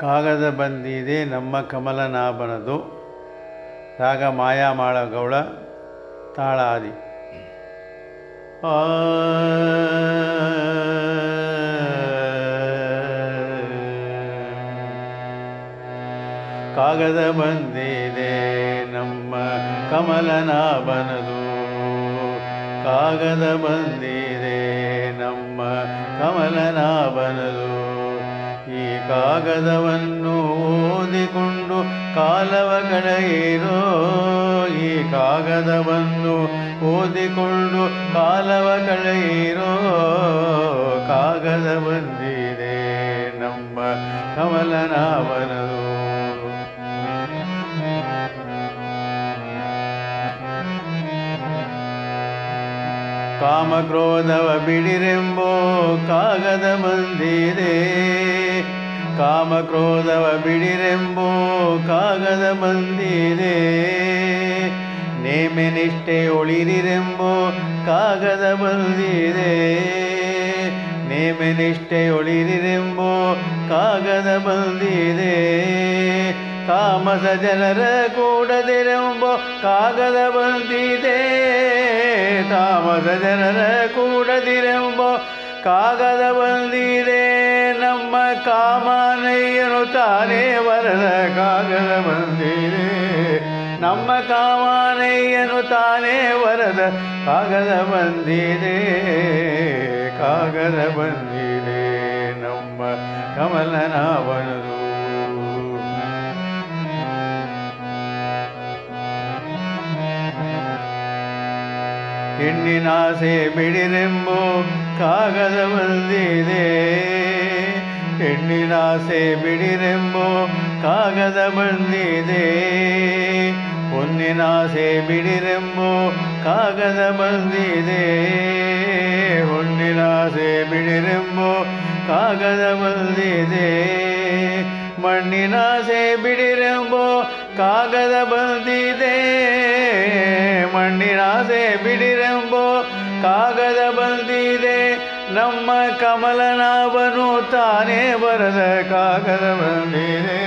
ಕಾಗದ ಬಂದಿದೆ, ನಮ್ಮ ಕಮಲನಾಭನದು. ರಾಗ ಮಾಯಾಮಾಳ ಗೌಳ, ತಾಳಾದಿ. ಕಾಗದ ಬಂದಿದೆ, ನಮ್ಮ ಕಮಲನಾಭನದು. ಕಾಗದ ಬಂದಿದೆ, ನಮ್ಮ ಕಮಲನಾಭನದು. ಕಾಗದವನ್ನು ಓದಿಕೊಂಡು ಕಾಲವ ಕಳೆಯಿರೋ ಈ ಕಾಗದವನ್ನು ಓದಿಕೊಂಡು ಕಾಲವ ಕಳೆಯಿರೋ ಕಾಗದ ಬಂದಿದೆ ನಮ್ಮ ಕಮಲನಾವನದು ಕಾಮಕ್ರೋಧವ ಬಿಡಿರೆಂಬೋ ಕಾಗದ ಬಂದಿದೆ. ಕಾಮಕ್ರೋಧವ ಬಿಡಿರೆಂಬೋ ಕಾಗದ ಬಂದಿದೆ. ನೇಮೆ ನಿಷ್ಠೆ ಒಳಿರಿರೆಂಬೋ ಕಾಗದ ಬಂದಿದೆ. ನೇಮೆ ನಿಷ್ಠೆ ಒಳಿರಿರೆಂಬೋ ಕಾಗದ ಬಂದಿದೆ. ತಾಮಸ ಜನರ ಕೂಡದಿರೆಂಬೋ ಕಾಗದ ಬಂದಿದೆ. ತಾಮಸ ಜನರ ಕೂಡದಿರೆಂಬೋ ಕಾಗದ ಬಂದಿದೆ. ನಮ್ಮ ಕಾಮನಯ್ಯನು ತಾನೇ ವರದ ಕಾಗದ ಬಂದಿದೆ. ನಮ್ಮ ಕಾಮನೆಯನು ತಾನೇ ವರದ ಕಾಗದ ಬಂದಿದೆ. ಕಾಗದ ಬಂದಿದೆ ನಮ್ಮ ಕಮಲನಾಭನದು ಹೆಣ್ಣಿನಾಸೆ ಬಿಡಿರೆಂಬೋ ಕಾಗದ ಬಂದಿದೆ. ಹೆಣ್ಣಿನಾಸೆ ಬಿಡಿರೆಂಬೋ ಕಾಗದ ಬಂದಿದೆ ಹೊನ್ನಿನಾಸೆ ಬಿಡಿರೆಂಬೋ ಕಾಗದ ಬಂದಿದೆ ಹೊನ್ನಿನಾಸೆ ಬಿಡಿರೆಂಬೋ ಕಾಗದ ಬಂದಿದೆ ಮಣ್ಣಿನಾಸೆ ಬಿಡಿರೆಂಬೋ ಕಾಗದ ಬಂದಿದೆ ಮಣ್ಣಿನಾಸೆ ಬಿಡಿರೆಂಬೋ ಕಾಗದ ಬಂದಿದೆ ನಮ್ಮ ಕಮಲನಾಭನು ತಾನೇ ಬರದ ಕಾಗದ ಬಂದಿದೆ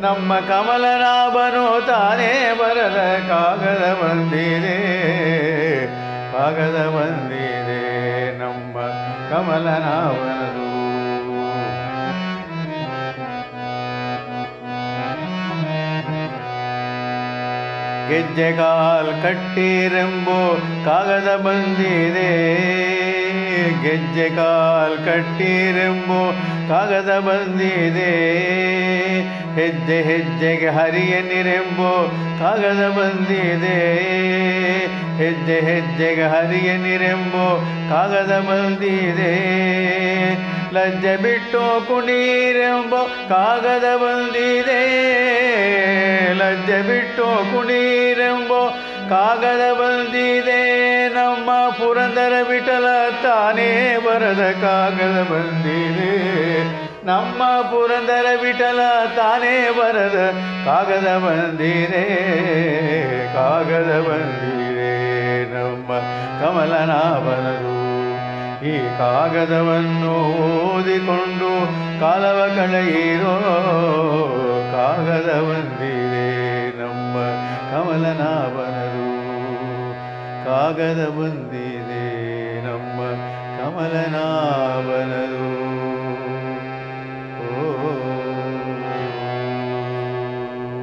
ನಮ್ಮ ಕಮಲನಾಭನು ತಾನೇ ಬರದ ಕಾಗದ ಬಂದಿದೆ. ಕಾಗದ ಬಂದಿರೆ ನಮ್ಮ ಕಮಲನಾಭನದು. ಗೆಜ್ಜೆಗಾಲ್ ಕಟ್ಟಿರೆಂಬೋ ಕಾಗದ ಬಂದಿದೆ. ಗೆಜ್ಜೆ ಕಾಲ್ ಕಟ್ಟಿರೆಂಬೋ ಕಾಗದ ಬಂದಿದೆ. ಹೆಜ್ಜೆ ಹೆಜ್ಜೆಗೆ ಹರಿಯ ನಿರೆಂಬು ಕಾಗದ ಬಂದಿದೆ. ಹೆಜ್ಜೆ ಹೆಜ್ಜೆಗೆ ಹರಿಯ ನಿರೆಂಬು ಕಾಗದ ಬಂದಿದೆ. ಲಜ್ಜೆ ಬಿಟ್ಟು ಕುಣೀರೆಂಬೋ ಕಾಗದ ಬಂದಿದೆ. ಲಜ್ಜೆ ಬಿಟ್ಟು ಕುಣೀರೆಂಬೋ ಕಾಗದ ಬಂದಿದೆ. ನಮ್ಮ ಬಿಟಲ ತಾನೇ ಬರದ ಕಾಗದ ಬಂದಿದೆ. ನಮ್ಮ ಪುರಂದರ ಬಿಟಲ ತಾನೇ ಬರದ ಕಾಗದ ಬಂದಿದೆ. ಕಾಗದ ಬಂದಿದೆ ನಮ್ಮ ಕಮಲನಾಭನದು ಈ ಕಾಗದವನ್ನು ಓದಿಕೊಂಡು ಕಾಲವ ಕಳೆಯಿರೋ ಕಾಗದ ಬಂದಿದೆ ನಮ್ಮ ಕಮಲನಾಭನದು ಕಾಗದ ಬಂದಿದೆ. ನಮ್ಮ ಕಮಲನಾಭನದು